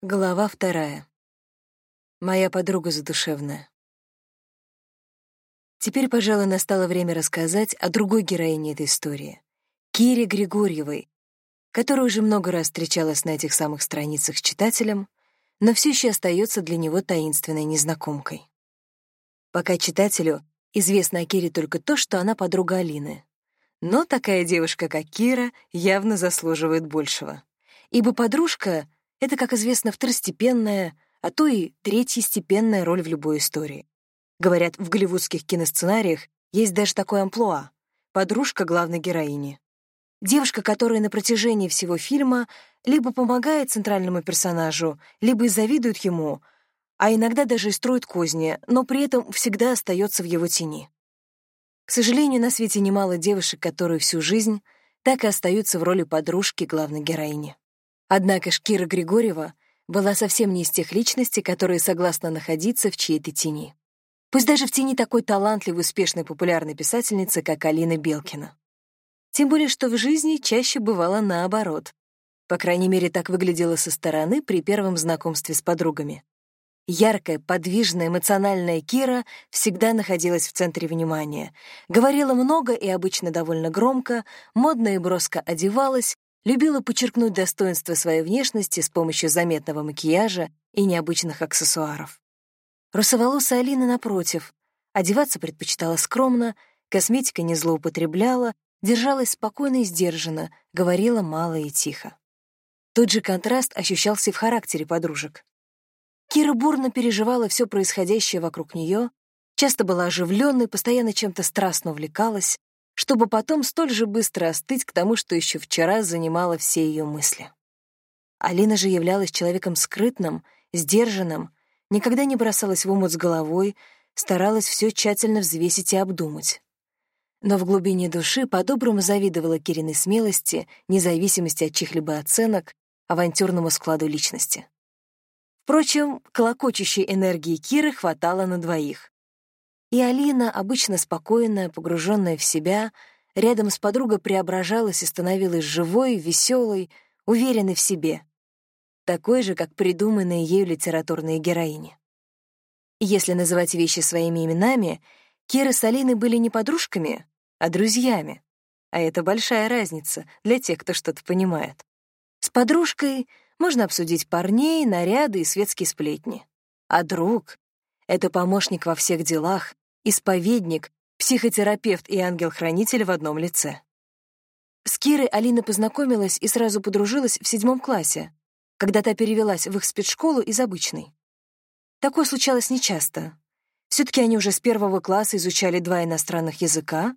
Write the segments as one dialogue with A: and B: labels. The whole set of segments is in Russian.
A: Глава вторая. Моя подруга задушевная. Теперь, пожалуй, настало время рассказать о другой героине этой истории — Кире Григорьевой, которая уже много раз встречалась на этих самых страницах с читателем, но все еще остается для него таинственной незнакомкой. Пока читателю известно о Кире только то, что она подруга Алины. Но такая девушка, как Кира, явно заслуживает большего. Ибо подружка — это, как известно, второстепенная, а то и третьестепенная роль в любой истории. Говорят, в голливудских киносценариях есть даже такой амплуа — подружка главной героини. Девушка, которая на протяжении всего фильма либо помогает центральному персонажу, либо и завидует ему, а иногда даже и строит козни, но при этом всегда остается в его тени. К сожалению, на свете немало девушек, которые всю жизнь так и остаются в роли подружки главной героини. Однако Шкира Григорьева была совсем не из тех личностей, которые согласны находиться в чьей-то тени. Пусть даже в тени такой талантливой, успешной, популярной писательницы, как Алина Белкина. Тем более, что в жизни чаще бывало наоборот. По крайней мере, так выглядело со стороны при первом знакомстве с подругами. Яркая, подвижная, эмоциональная Кира всегда находилась в центре внимания. Говорила много и обычно довольно громко, модно и броско одевалась, любила подчеркнуть достоинство своей внешности с помощью заметного макияжа и необычных аксессуаров. Русоволосая Алина, напротив, одеваться предпочитала скромно, косметика не злоупотребляла, держалась спокойно и сдержанно, говорила мало и тихо. Тот же контраст ощущался и в характере подружек. Кира бурно переживала все происходящее вокруг нее, часто была оживленной, постоянно чем-то страстно увлекалась, чтобы потом столь же быстро остыть к тому, что еще вчера занимало все ее мысли. Алина же являлась человеком скрытным, сдержанным, никогда не бросалась в омут с головой, старалась все тщательно взвесить и обдумать. Но в глубине души по-доброму завидовала Кириной смелости, независимости от чьих-либо оценок, авантюрному складу личности. Впрочем, колокочущей энергии Киры хватало на двоих. И Алина, обычно спокойная, погруженная в себя, рядом с подругой преображалась и становилась живой, веселой, уверенной в себе. Такой же, как придуманные ею литературные героини. если называть вещи своими именами, Кира с Алиной были не подружками, а друзьями. А это большая разница для тех, кто что-то понимает. С подружкой можно обсудить парней, наряды и светские сплетни. А друг — это помощник во всех делах, исповедник, психотерапевт и ангел-хранитель в одном лице. С Кирой Алина познакомилась и сразу подружилась в седьмом классе, когда та перевелась в их спецшколу из обычной. Такое случалось нечасто. Все-таки они уже с первого класса изучали два иностранных языка,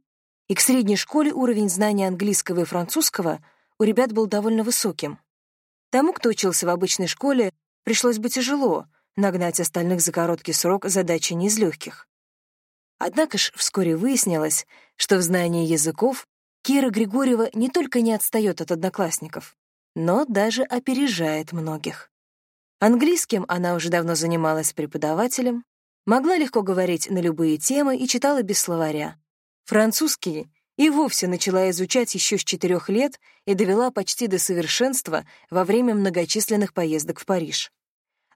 A: и к средней школе уровень знания английского и французского у ребят был довольно высоким. Тому, кто учился в обычной школе, пришлось бы тяжело, нагнать остальных за короткий срок задачи не из легких. Однако ж вскоре выяснилось, что в знании языков Кира Григорьева не только не отстает от одноклассников, но даже опережает многих. Английским она уже давно занималась преподавателем, могла легко говорить на любые темы и читала без словаря. Французский и вовсе начала изучать еще с четырех лет и довела почти до совершенства во время многочисленных поездок в Париж.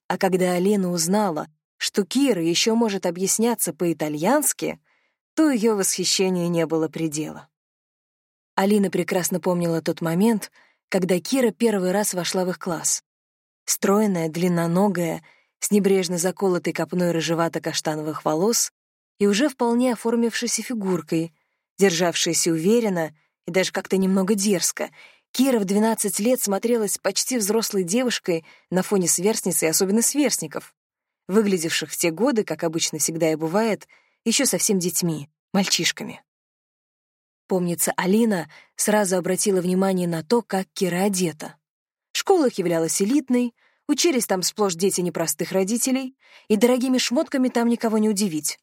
A: А когда Алина узнала, что Кира еще может объясняться по-итальянски, то ее восхищению не было предела. Алина прекрасно помнила тот момент, когда Кира первый раз вошла в их класс. Стройная, длинноногая, с небрежно заколотой копной рыжевато-каштановых волос и уже вполне оформившейся фигуркой, державшаяся уверенно и даже как-то немного дерзко, Кира в 12 лет смотрелась почти взрослой девушкой на фоне сверстниц и особенно сверстников выглядевших в те годы, как обычно всегда и бывает, еще совсем детьми, мальчишками. Помнится, Алина сразу обратила внимание на то, как Кира одета. Школа их являлась элитной, учились там сплошь дети непростых родителей, и дорогими шмотками там никого не удивить.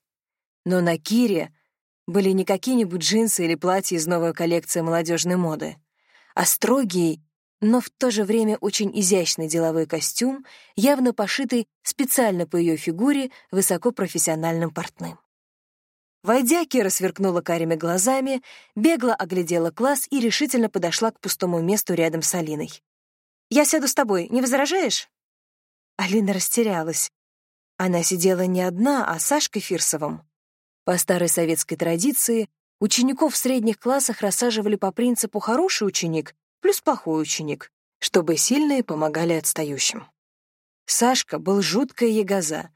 A: Но на Кире были не какие-нибудь джинсы или платья из новой коллекции молодежной моды, а строгие но в то же время очень изящный деловой костюм, явно пошитый специально по ее фигуре высокопрофессиональным портным. Войдя, Кира сверкнула карими глазами, бегло оглядела класс и решительно подошла к пустому месту рядом с Алиной. «Я сяду с тобой, не возражаешь?» Алина растерялась. Она сидела не одна, а с Сашкой Фирсовым. По старой советской традиции учеников в средних классах рассаживали по принципу «хороший ученик» плюс плохой ученик, чтобы сильные помогали отстающим. Сашка был жуткая ягоза,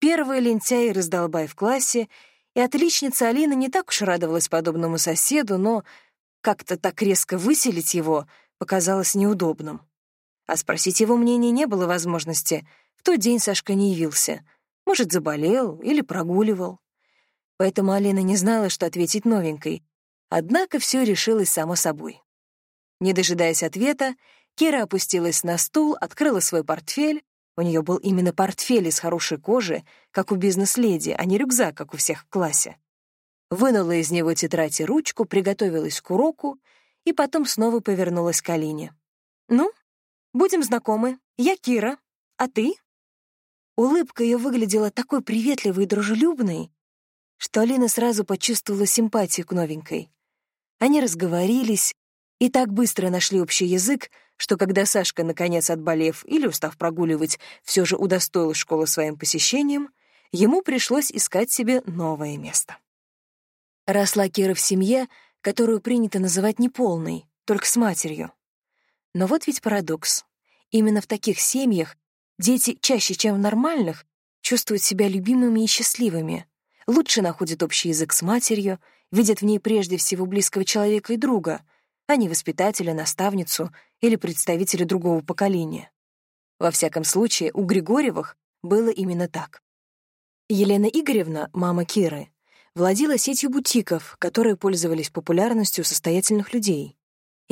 A: первый лентяй и раздолбай в классе, и отличница Алина не так уж радовалась подобному соседу, но как-то так резко выселить его показалось неудобным. А спросить его мнения не было возможности. В тот день Сашка не явился. Может, заболел или прогуливал. Поэтому Алина не знала, что ответить новенькой. Однако все решилось само собой. Не дожидаясь ответа, Кира опустилась на стул, открыла свой портфель. У нее был именно портфель из хорошей кожи, как у бизнес-леди, а не рюкзак, как у всех в классе. Вынула из него тетрадь и ручку, приготовилась к уроку и потом снова повернулась к Алине. «Ну, Будем знакомы. Я Кира. А ты?» Улыбка ее выглядела такой приветливой и дружелюбной, что Алина сразу почувствовала симпатию к новенькой. Они разговорились и так быстро нашли общий язык, что когда Сашка, наконец отболев или устав прогуливать, все же удостоил школу своим посещением, ему пришлось искать себе новое место. Росла Кира в семье, которую принято называть неполной, только с матерью. Но вот ведь парадокс. Именно в таких семьях дети чаще, чем в нормальных, чувствуют себя любимыми и счастливыми, лучше находят общий язык с матерью, видят в ней прежде всего близкого человека и друга, а не воспитателя, наставницу или представителя другого поколения. Во всяком случае, у Григорьевых было именно так. Елена Игоревна, мама Киры, владела сетью бутиков, которые пользовались популярностью состоятельных людей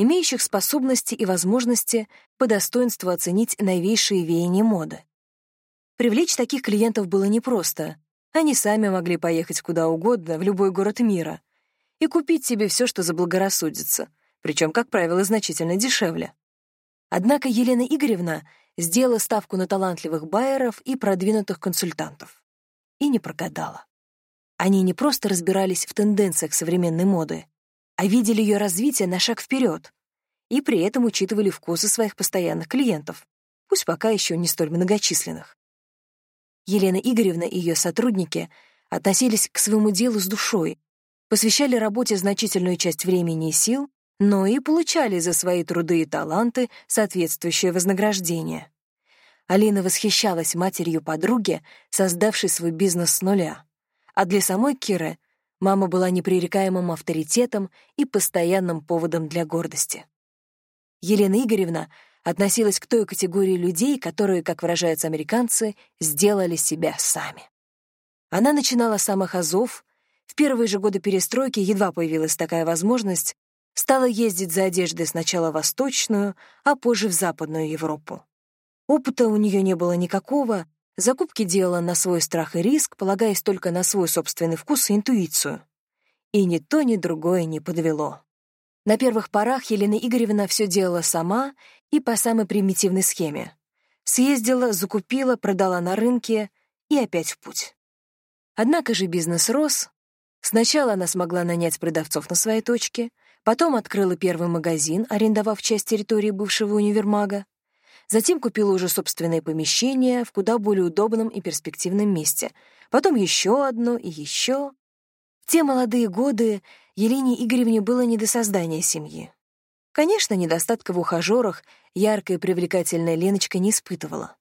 A: имеющих способности и возможности по достоинству оценить новейшие веяния моды. Привлечь таких клиентов было непросто. Они сами могли поехать куда угодно, в любой город мира, и купить себе все, что заблагорассудится, причем, как правило, значительно дешевле. Однако Елена Игоревна сделала ставку на талантливых байеров и продвинутых консультантов. И не прогадала. Они не просто разбирались в тенденциях современной моды, а видели ее развитие на шаг вперед и при этом учитывали вкусы своих постоянных клиентов, пусть пока еще не столь многочисленных. Елена Игоревна и ее сотрудники относились к своему делу с душой, посвящали работе значительную часть времени и сил, но и получали за свои труды и таланты соответствующее вознаграждение. Алина восхищалась матерью подруги, создавшей свой бизнес с нуля. А для самой Киры Мама была непререкаемым авторитетом и постоянным поводом для гордости. Елена Игоревна относилась к той категории людей, которые, как выражаются американцы, сделали себя сами. Она начинала с самых азов, в первые же годы перестройки едва появилась такая возможность, стала ездить за одеждой сначала в Восточную, а позже в Западную Европу. Опыта у нее не было никакого, Закупки делала на свой страх и риск, полагаясь только на свой собственный вкус и интуицию. И ни то, ни другое не подвело. На первых порах Елена Игоревна все делала сама и по самой примитивной схеме. Съездила, закупила, продала на рынке и опять в путь. Однако же бизнес рос. Сначала она смогла нанять продавцов на своей точке, потом открыла первый магазин, арендовав часть территории бывшего универмага, Затем купила уже собственное помещение в куда более удобном и перспективном месте. Потом еще одно и еще. В те молодые годы Елене Игоревне было не до создания семьи. Конечно, недостатка в ухажерах яркая и привлекательная Леночка не испытывала.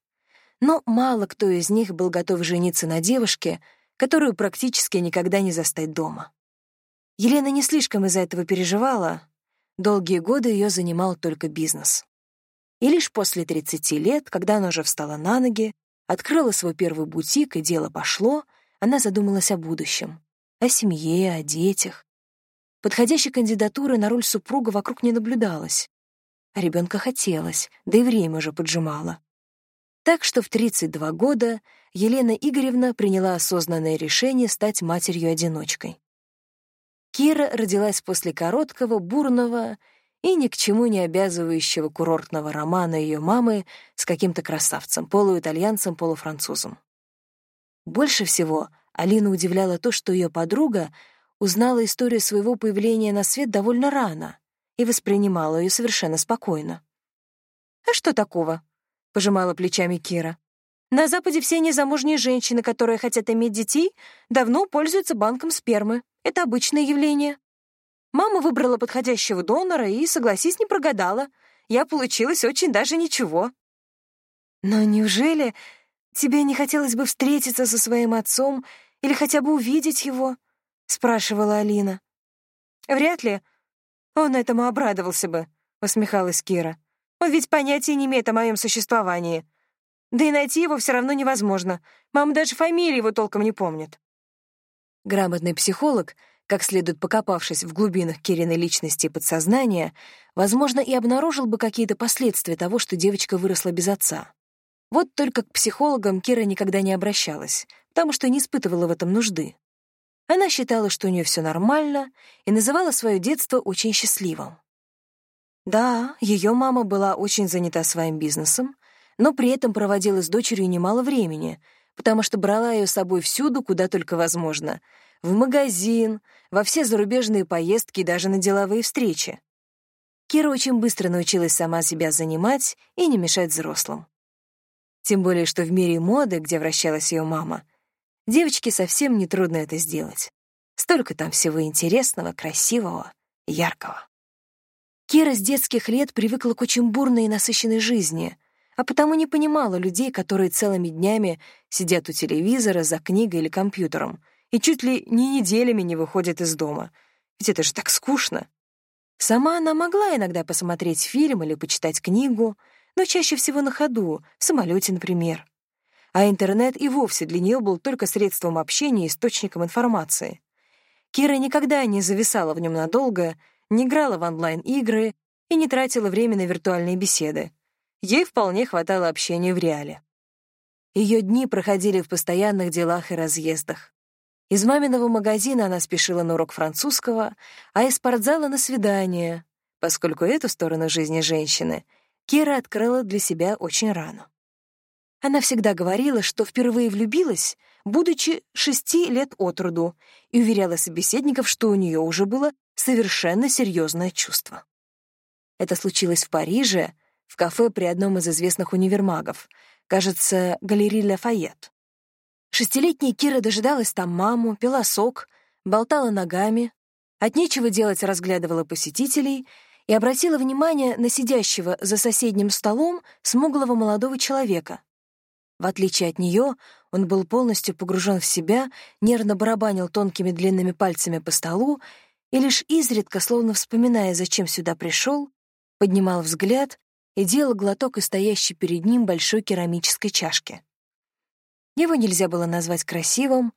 A: Но мало кто из них был готов жениться на девушке, которую практически никогда не застать дома. Елена не слишком из-за этого переживала. Долгие годы ее занимал только бизнес. И лишь после 30 лет, когда она уже встала на ноги, открыла свой первый бутик, и дело пошло, она задумалась о будущем, о семье, о детях. Подходящей кандидатуры на роль супруга вокруг не наблюдалось. А ребенка хотелось, да и время уже поджимало. Так что в 32 года Елена Игоревна приняла осознанное решение стать матерью-одиночкой. Кира родилась после короткого, бурного и ни к чему не обязывающего курортного романа ее мамы с каким-то красавцем, полуитальянцем, полуфранцузом. Больше всего Алина удивляла то, что ее подруга узнала историю своего появления на свет довольно рано и воспринимала ее совершенно спокойно. «А что такого?» — пожимала плечами Кира. На Западе все незамужние женщины, которые хотят иметь детей, давно пользуются банком спермы. Это обычное явление. Мама выбрала подходящего донора и, согласись, не прогадала. Я получилась очень даже ничего. Но неужели тебе не хотелось бы встретиться со своим отцом или хотя бы увидеть его? Спрашивала Алина. Вряд ли. Он этому обрадовался бы, усмехалась Кира. Он ведь понятия не имеет о моем существовании. Да и найти его все равно невозможно. Мама даже фамилии его толком не помнит. Грамотный психолог, как следует покопавшись в глубинах Кириной личности и подсознания, возможно, и обнаружил бы какие-то последствия того, что девочка выросла без отца. Вот только к психологам Кира никогда не обращалась, потому что не испытывала в этом нужды. Она считала, что у нее все нормально, и называла свое детство очень счастливым. Да, ее мама была очень занята своим бизнесом, но при этом проводила с дочерью немало времени, потому что брала ее с собой всюду, куда только возможно — в магазин, во все зарубежные поездки и даже на деловые встречи. Кира очень быстро научилась сама себя занимать и не мешать взрослым. Тем более, что в мире моды, где вращалась ее мама, девочке совсем не трудно это сделать. Столько там всего интересного, красивого, яркого. Кира с детских лет привыкла к очень бурной и насыщенной жизни — а потому не понимала людей, которые целыми днями сидят у телевизора, за книгой или компьютером и чуть ли не неделями не выходят из дома. Ведь это же так скучно. Сама она могла иногда посмотреть фильм или почитать книгу, но чаще всего на ходу, в самолете, например. А интернет и вовсе для нее был только средством общения и источником информации. Кира никогда не зависала в нем надолго, не играла в онлайн-игры и не тратила время на виртуальные беседы. Ей вполне хватало общения в реале. Ее дни проходили в постоянных делах и разъездах. Из маминого магазина она спешила на урок французского, а из спортзала — на свидание, поскольку эту сторону жизни женщины Кира открыла для себя очень рано. Она всегда говорила, что впервые влюбилась, будучи шести лет от роду, и уверяла собеседников, что у нее уже было совершенно серьезное чувство. Это случилось в Париже, в кафе при одном из известных универмагов, кажется, галерей Лафайет. Шестилетняя Кира дожидалась там маму, пила сок, болтала ногами, от нечего делать разглядывала посетителей и обратила внимание на сидящего за соседним столом смуглого молодого человека. В отличие от нее, он был полностью погружен в себя, нервно барабанил тонкими длинными пальцами по столу и лишь изредка, словно вспоминая, зачем сюда пришел, поднимал взгляд и делал глоток из стоящей перед ним большой керамической чашки. Его нельзя было назвать красивым,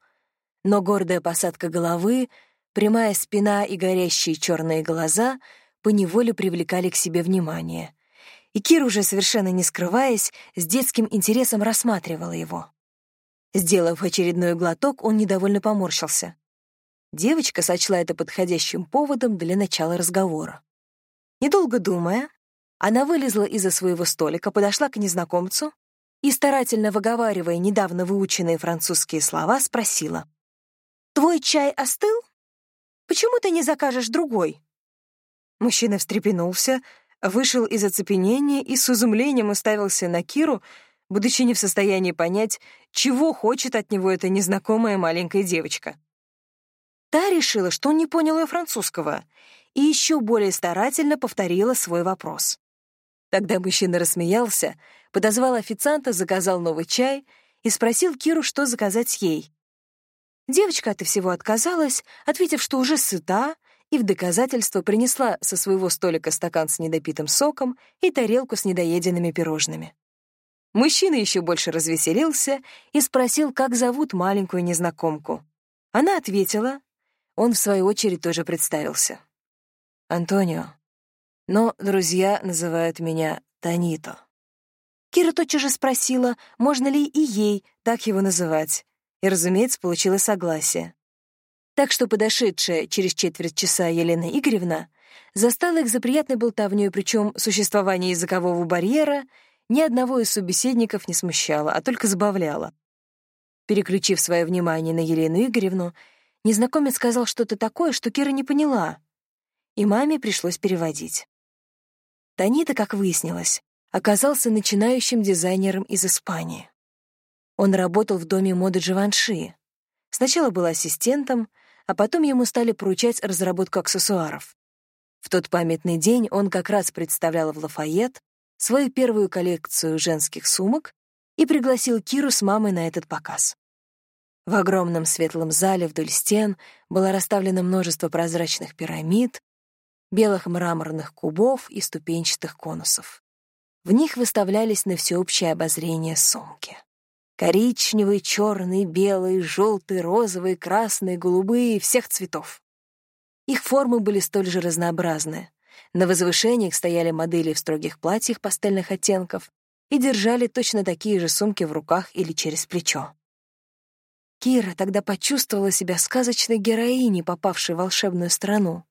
A: но гордая посадка головы, прямая спина и горящие черные глаза поневоле привлекали к себе внимание. И Кир, уже совершенно не скрываясь, с детским интересом рассматривала его. Сделав очередной глоток, он недовольно поморщился. Девочка сочла это подходящим поводом для начала разговора. Недолго думая, она вылезла из-за своего столика, подошла к незнакомцу и, старательно выговаривая недавно выученные французские слова, спросила. «Твой чай остыл? Почему ты не закажешь другой?» Мужчина встрепенулся, вышел из оцепенения и с изумлением уставился на Киру, будучи не в состоянии понять, чего хочет от него эта незнакомая маленькая девочка. Та решила, что он не понял ее французского, и еще более старательно повторила свой вопрос. Тогда мужчина рассмеялся, подозвал официанта, заказал новый чай и спросил Киру, что заказать ей. Девочка от всего отказалась, ответив, что уже сыта, и в доказательство принесла со своего столика стакан с недопитым соком и тарелку с недоеденными пирожными. Мужчина еще больше развеселился и спросил, как зовут маленькую незнакомку. Она ответила. Он, в свою очередь, тоже представился. «Антонио» но друзья называют меня Танито. Кира тотчас же спросила, можно ли и ей так его называть, и, разумеется, получила согласие. Так что подошедшая через четверть часа Елена Игоревна застала их за приятной болтовнёй, причем существование языкового барьера ни одного из собеседников не смущало, а только забавляло. Переключив свое внимание на Елену Игоревну, незнакомец сказал что-то такое, что Кира не поняла, и маме пришлось переводить. Танита, как выяснилось, оказался начинающим дизайнером из Испании. Он работал в доме моды Дживанши. Сначала был ассистентом, а потом ему стали поручать разработку аксессуаров. В тот памятный день он как раз представлял в Лафайет свою первую коллекцию женских сумок и пригласил Киру с мамой на этот показ. В огромном светлом зале вдоль стен было расставлено множество прозрачных пирамид, белых мраморных кубов и ступенчатых конусов. В них выставлялись на всеобщее обозрение сумки. Коричневые, черные, белые, желтые, розовые, красные, голубые — всех цветов. Их формы были столь же разнообразны. На возвышениях стояли модели в строгих платьях пастельных оттенков и держали точно такие же сумки в руках или через плечо. Кира тогда почувствовала себя сказочной героиней, попавшей в волшебную страну.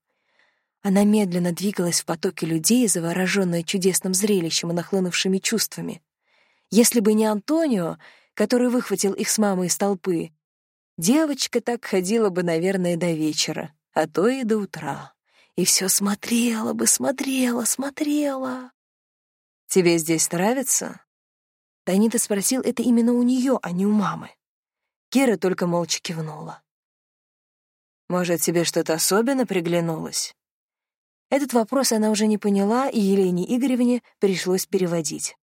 A: Она медленно двигалась в потоке людей, завороженная чудесным зрелищем и нахлынувшими чувствами. Если бы не Антонио, который выхватил их с мамой из толпы, девочка так ходила бы, наверное, до вечера, а то и до утра. И все смотрела бы, смотрела, смотрела. «Тебе здесь нравится?» Танита спросил это именно у нее, а не у мамы. Кира только молча кивнула. «Может, тебе что-то особенно приглянулось?» Этот вопрос она уже не поняла, и Елене Игоревне пришлось переводить.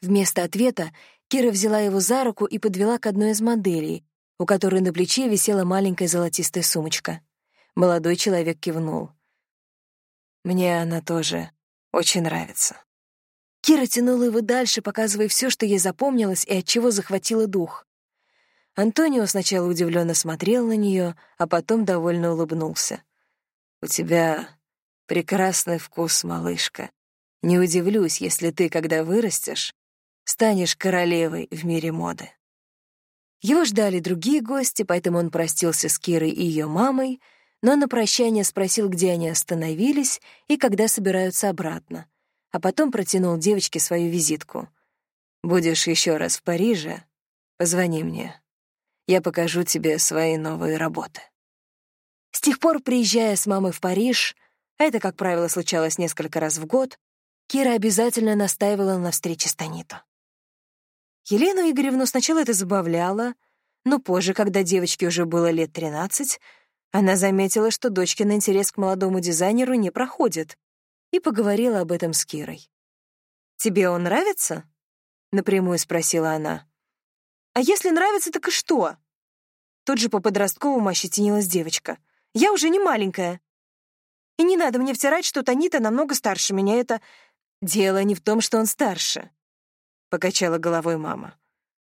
A: Вместо ответа Кира взяла его за руку и подвела к одной из моделей, у которой на плече висела маленькая золотистая сумочка. Молодой человек кивнул. «Мне она тоже очень нравится». Кира тянула его дальше, показывая все, что ей запомнилось и от чего захватило дух. Антонио сначала удивленно смотрел на нее, а потом довольно улыбнулся. «У тебя Прекрасный вкус, малышка. Не удивлюсь, если ты, когда вырастешь, станешь королевой в мире моды. Его ждали другие гости, поэтому он простился с Кирой и ее мамой, но на прощание спросил, где они остановились и когда собираются обратно, а потом протянул девочке свою визитку. «Будешь еще раз в Париже? Позвони мне. Я покажу тебе свои новые работы». С тех пор, приезжая с мамой в Париж, это, как правило, случалось несколько раз в год, Кира обязательно настаивала на встрече с Танито. Елену Игоревну сначала это забавляло, но позже, когда девочке уже было лет 13, она заметила, что дочкин интерес к молодому дизайнеру не проходит, и поговорила об этом с Кирой. «Тебе он нравится?» — напрямую спросила она. «А если нравится, так и что?» Тут же по-подростковому ощетинилась девочка. «Я уже не маленькая. И не надо мне втирать, что Танита намного старше меня. Это... Дело не в том, что он старше, — покачала головой мама,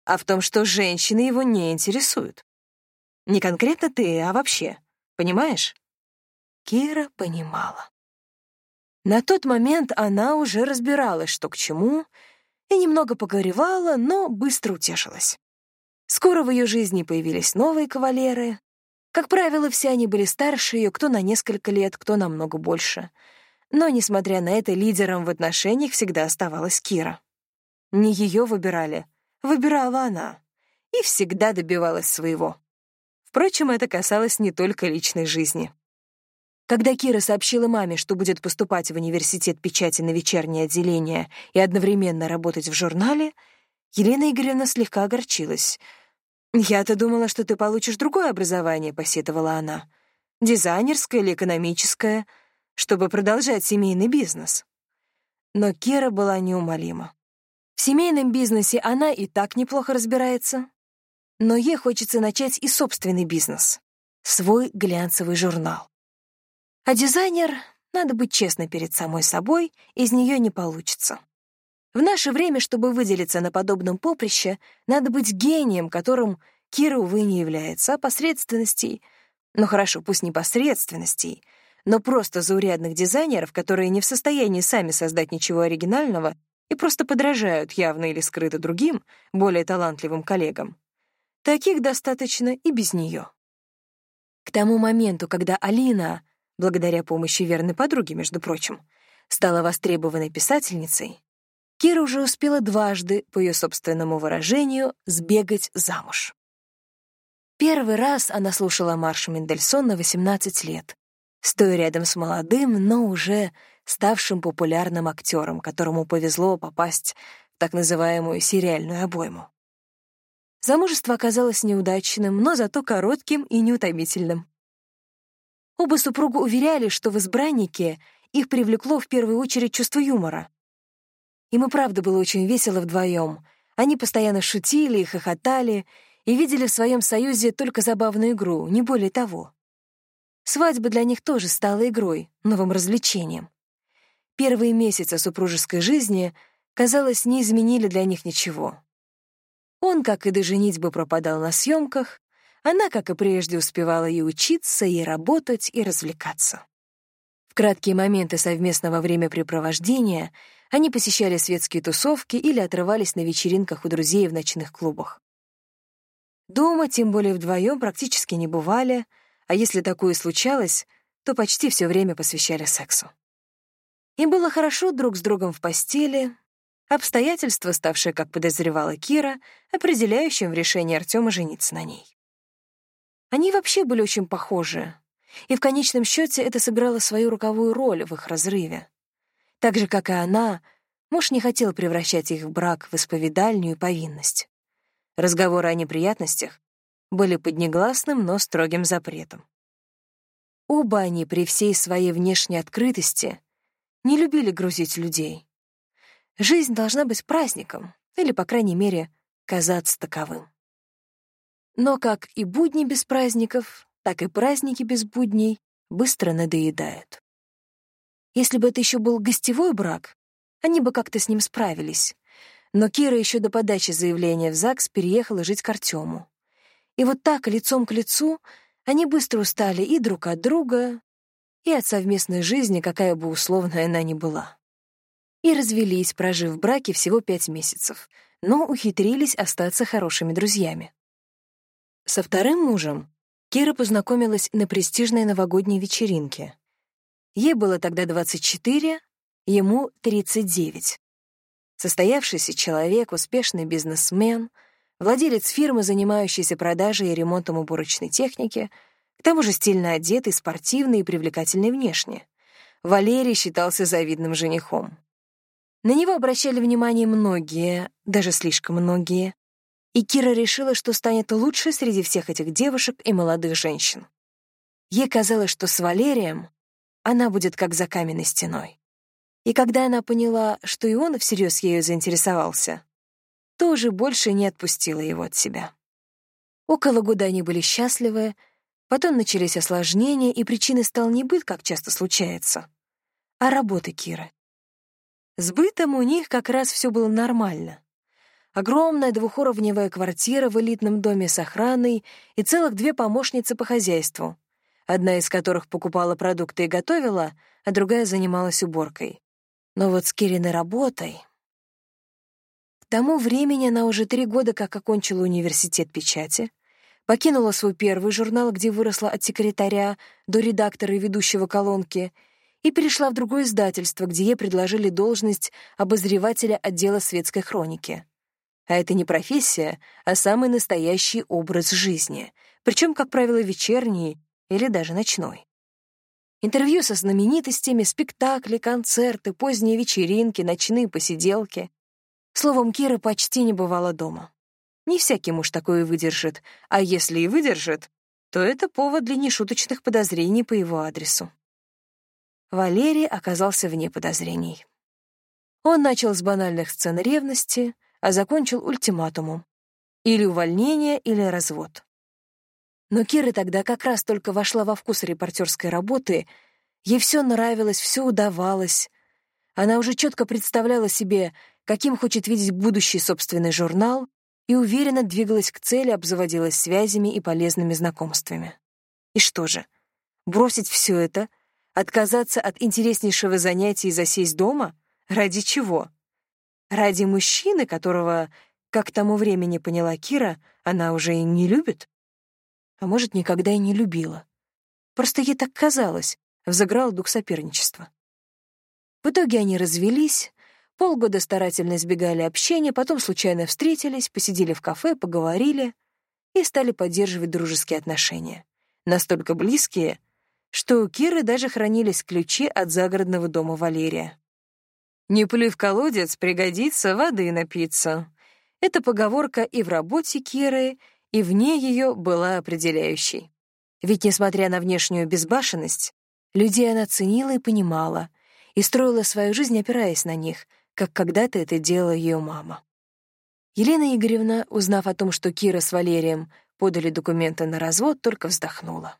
A: а в том, что женщины его не интересуют. Не конкретно ты, а вообще. Понимаешь? Кира понимала. На тот момент она уже разбиралась, что к чему, и немного погоревала, но быстро утешилась. Скоро в ее жизни появились новые кавалеры, как правило, все они были старше ее, кто на несколько лет, кто намного больше. Но, несмотря на это, лидером в отношениях всегда оставалась Кира. Не ее выбирали, выбирала она. И всегда добивалась своего. Впрочем, это касалось не только личной жизни. Когда Кира сообщила маме, что будет поступать в университет печати на вечернее отделение и одновременно работать в журнале, Елена Игоревна слегка огорчилась — «Я-то думала, что ты получишь другое образование», — посетовала она. «Дизайнерское или экономическое, чтобы продолжать семейный бизнес». Но Кира была неумолима. В семейном бизнесе она и так неплохо разбирается. Но ей хочется начать и собственный бизнес. Свой глянцевый журнал. А дизайнер, надо быть честной перед самой собой, из нее не получится. В наше время, чтобы выделиться на подобном поприще, надо быть гением, которым Кира, увы, не является, а посредственностей. Ну хорошо, пусть не посредственностей, но просто заурядных дизайнеров, которые не в состоянии сами создать ничего оригинального и просто подражают явно или скрыто другим, более талантливым коллегам. Таких достаточно и без нее. К тому моменту, когда Алина, благодаря помощи верной подруги, между прочим, стала востребованной писательницей, Кира уже успела дважды, по ее собственному выражению, сбегать замуж. Первый раз она слушала марш Мендельсона 18 лет, стоя рядом с молодым, но уже ставшим популярным актером, которому повезло попасть в так называемую сериальную обойму. Замужество оказалось неудачным, но зато коротким и неутомительным. Оба супруга уверяли, что в избраннике их привлекло в первую очередь чувство юмора. Им и правда было очень весело вдвоем. Они постоянно шутили и хохотали, и видели в своем союзе только забавную игру, не более того. Свадьба для них тоже стала игрой, новым развлечением. Первые месяцы супружеской жизни, казалось, не изменили для них ничего. Он, как и до женитьбы, пропадал на съемках, она, как и прежде, успевала и учиться, и работать, и развлекаться. В краткие моменты совместного времяпрепровождения они посещали светские тусовки или отрывались на вечеринках у друзей в ночных клубах. Дома, тем более вдвоем, практически не бывали, а если такое случалось, то почти все время посвящали сексу. Им было хорошо друг с другом в постели, обстоятельства, ставшие, как подозревала Кира, определяющим в решении Артема жениться на ней. Они вообще были очень похожи, и в конечном счете это сыграло свою роковую роль в их разрыве. Так же, как и она, муж не хотел превращать их в брак в исповедальню и повинность. Разговоры о неприятностях были под негласным, но строгим запретом. Оба они при всей своей внешней открытости не любили грузить людей. Жизнь должна быть праздником, или, по крайней мере, казаться таковым. Но как и будни без праздников, так и праздники без будней быстро надоедают. Если бы это еще был гостевой брак, они бы как-то с ним справились. Но Кира еще до подачи заявления в ЗАГС переехала жить к Артему. И вот так, лицом к лицу, они быстро устали и друг от друга, и от совместной жизни, какая бы условная она ни была и развелись, прожив в браке всего пять месяцев, но ухитрились остаться хорошими друзьями. Со вторым мужем Кира познакомилась на престижной новогодней вечеринке. Ей было тогда 24, ему 39. Состоявшийся человек, успешный бизнесмен, владелец фирмы, занимающейся продажей и ремонтом уборочной техники, к тому же стильно одетый, спортивный и привлекательный внешне. Валерий считался завидным женихом. На него обращали внимание многие, даже слишком многие, и Кира решила, что станет лучшей среди всех этих девушек и молодых женщин. Ей казалось, что с Валерием она будет как за каменной стеной. И когда она поняла, что и он всерьез ею заинтересовался, тоже больше не отпустила его от себя. Около года они были счастливы, потом начались осложнения, и причиной стал не быт, как часто случается, а работа Киры. С бытом у них как раз все было нормально. Огромная двухуровневая квартира в элитном доме с охраной и целых две помощницы по хозяйству, одна из которых покупала продукты и готовила, а другая занималась уборкой. Но вот с Кириной работой... К тому времени она уже три года как окончила университет печати, покинула свой первый журнал, где выросла от секретаря до редактора и ведущего колонки — и перешла в другое издательство, где ей предложили должность обозревателя отдела светской хроники. А это не профессия, а самый настоящий образ жизни, причем, как правило, вечерний или даже ночной. Интервью со знаменитостями, спектакли, концерты, поздние вечеринки, ночные посиделки. Словом, Кира почти не бывала дома. Не всякий муж такое выдержит, а если и выдержит, то это повод для нешуточных подозрений по его адресу. Валерий оказался вне подозрений. Он начал с банальных сцен ревности, а закончил ультиматумом. Или увольнение, или развод. Но Кира тогда как раз только вошла во вкус репортерской работы, ей все нравилось, все удавалось. Она уже четко представляла себе, каким хочет видеть будущий собственный журнал, и уверенно двигалась к цели, обзаводилась связями и полезными знакомствами. И что же, бросить все это — Отказаться от интереснейшего занятия и засесть дома? Ради чего? Ради мужчины, которого, как тому времени поняла Кира, она уже и не любит? А может, никогда и не любила. Просто ей так казалось, взыграл дух соперничества. В итоге они развелись, полгода старательно избегали общения, потом случайно встретились, посидели в кафе, поговорили и стали поддерживать дружеские отношения. Настолько близкие — что у Киры даже хранились ключи от загородного дома Валерия. «Не плюй в колодец, пригодится воды напиться», Эта поговорка и в работе Киры, и вне ее была определяющей. Ведь, несмотря на внешнюю безбашенность, людей она ценила и понимала, и строила свою жизнь, опираясь на них, как когда-то это делала ее мама. Елена Игоревна, узнав о том, что Кира с Валерием подали документы на развод, только вздохнула.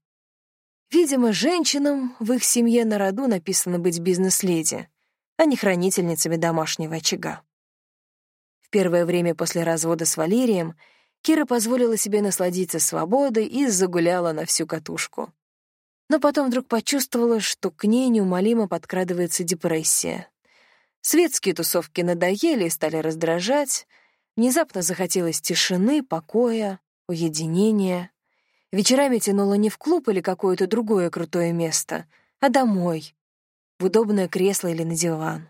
A: Видимо, женщинам в их семье на роду написано быть бизнес-леди, а не хранительницами домашнего очага. В первое время после развода с Валерием Кира позволила себе насладиться свободой и загуляла на всю катушку. Но потом вдруг почувствовала, что к ней неумолимо подкрадывается депрессия. Светские тусовки надоели и стали раздражать, внезапно захотелось тишины, покоя, уединения. Вечерами тянуло не в клуб или какое-то другое крутое место, а домой, в удобное кресло или на диван.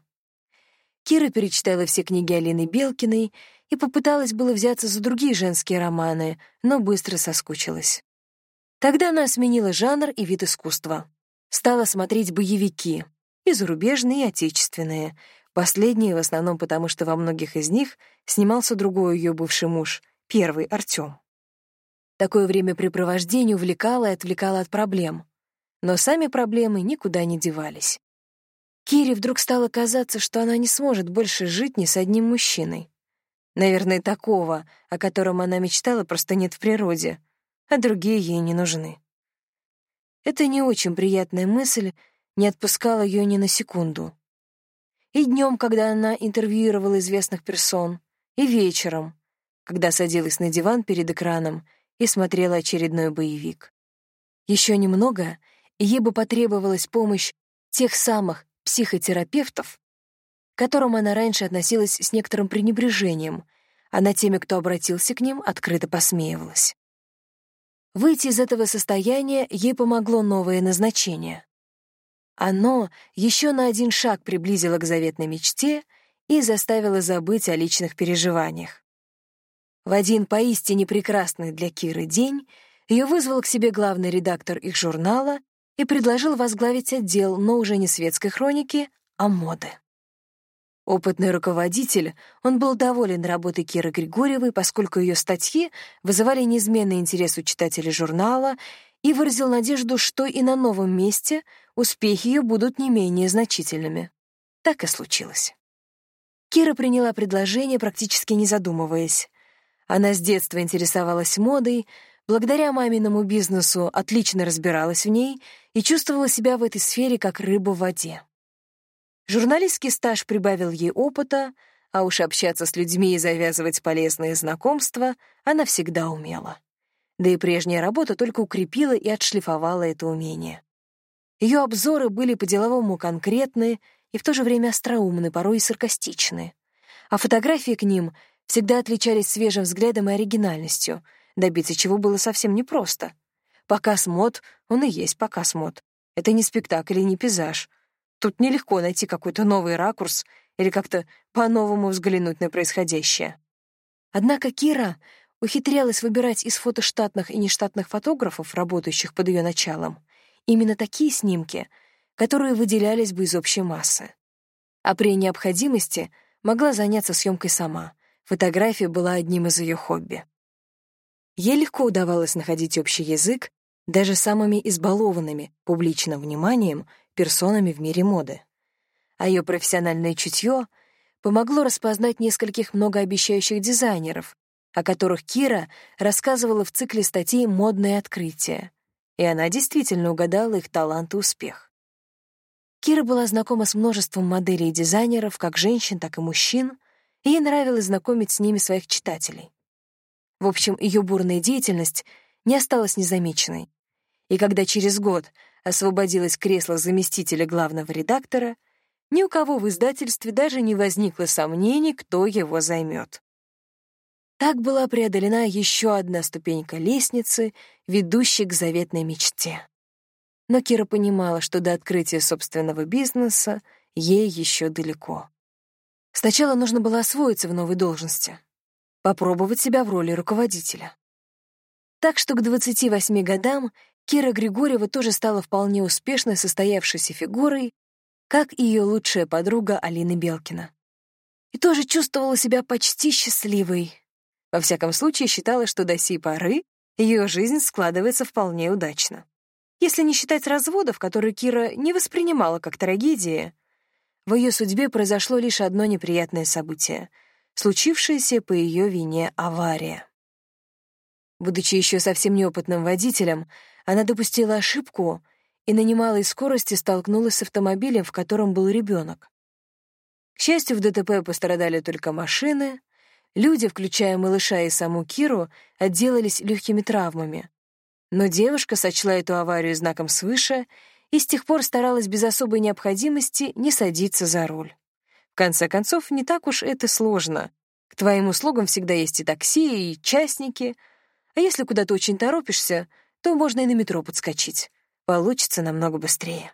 A: Кира перечитала все книги Алины Белкиной и попыталась было взяться за другие женские романы, но быстро соскучилась. Тогда она сменила жанр и вид искусства. Стала смотреть боевики, и зарубежные, и отечественные, последние в основном потому, что во многих из них снимался другой ее бывший муж, первый, Артём. Такое времяпрепровождение увлекало и отвлекало от проблем. Но сами проблемы никуда не девались. Кире вдруг стало казаться, что она не сможет больше жить ни с одним мужчиной. Наверное, такого, о котором она мечтала, просто нет в природе, а другие ей не нужны. Эта не очень приятная мысль не отпускала ее ни на секунду. И днем, когда она интервьюировала известных персон, и вечером, когда садилась на диван перед экраном — и смотрела очередной боевик. Еще немного, и ей бы потребовалась помощь тех самых психотерапевтов, к которым она раньше относилась с некоторым пренебрежением, а на теме, кто обратился к ним, открыто посмеивалась. Выйти из этого состояния ей помогло новое назначение. Оно еще на один шаг приблизило к заветной мечте и заставило забыть о личных переживаниях. В один поистине прекрасный для Киры день ее вызвал к себе главный редактор их журнала и предложил возглавить отдел, но уже не светской хроники, а моды. Опытный руководитель, он был доволен работой Киры Григорьевой, поскольку ее статьи вызывали неизменный интерес у читателей журнала и выразил надежду, что и на новом месте успехи ее будут не менее значительными. Так и случилось. Кира приняла предложение, практически не задумываясь. Она с детства интересовалась модой, благодаря маминому бизнесу отлично разбиралась в ней и чувствовала себя в этой сфере как рыба в воде. Журналистский стаж прибавил ей опыта, а уж общаться с людьми и завязывать полезные знакомства она всегда умела. Да и прежняя работа только укрепила и отшлифовала это умение. Ее обзоры были по-деловому конкретны и в то же время остроумны, порой и саркастичны. А фотографии к ним всегда отличались свежим взглядом и оригинальностью, добиться чего было совсем непросто. Показ мод, он и есть показ мод. Это не спектакль и не пейзаж. Тут нелегко найти какой-то новый ракурс или как-то по-новому взглянуть на происходящее. Однако Кира ухитрялась выбирать из фотоштатных и нештатных фотографов, работающих под ее началом, именно такие снимки, которые выделялись бы из общей массы. А при необходимости могла заняться съемкой сама, Фотография была одним из ее хобби. Ей легко удавалось находить общий язык даже самыми избалованными публичным вниманием персонами в мире моды. А ее профессиональное чутье помогло распознать нескольких многообещающих дизайнеров, о которых Кира рассказывала в цикле статей «Модные открытия», и она действительно угадала их талант и успех. Кира была знакома с множеством моделей и дизайнеров, как женщин, так и мужчин, и ей нравилось знакомить с ними своих читателей. В общем, ее бурная деятельность не осталась незамеченной. И когда через год освободилось кресло заместителя главного редактора, ни у кого в издательстве даже не возникло сомнений, кто его займет. Так была преодолена еще одна ступенька лестницы, ведущей к заветной мечте. Но Кира понимала, что до открытия собственного бизнеса ей еще далеко. Сначала нужно было освоиться в новой должности, попробовать себя в роли руководителя. Так что к 28 годам Кира Григорьева тоже стала вполне успешной состоявшейся фигурой, как и ее лучшая подруга Алина Белкина. и тоже чувствовала себя почти счастливой. Во всяком случае, считала, что до сей поры ее жизнь складывается вполне удачно. Если не считать разводов, которые Кира не воспринимала как трагедии, в ее судьбе произошло лишь одно неприятное событие — случившаяся по ее вине авария. Будучи еще совсем неопытным водителем, она допустила ошибку и на немалой скорости столкнулась с автомобилем, в котором был ребенок. К счастью, в ДТП пострадали только машины, люди, включая малыша и саму Киру, отделались легкими травмами. Но девушка сочла эту аварию знаком свыше и с тех пор старалась без особой необходимости не садиться за руль. В конце концов, не так уж это сложно. К твоим услугам всегда есть и такси, и частники. А если куда-то очень торопишься, то можно и на метро подскочить. Получится намного быстрее.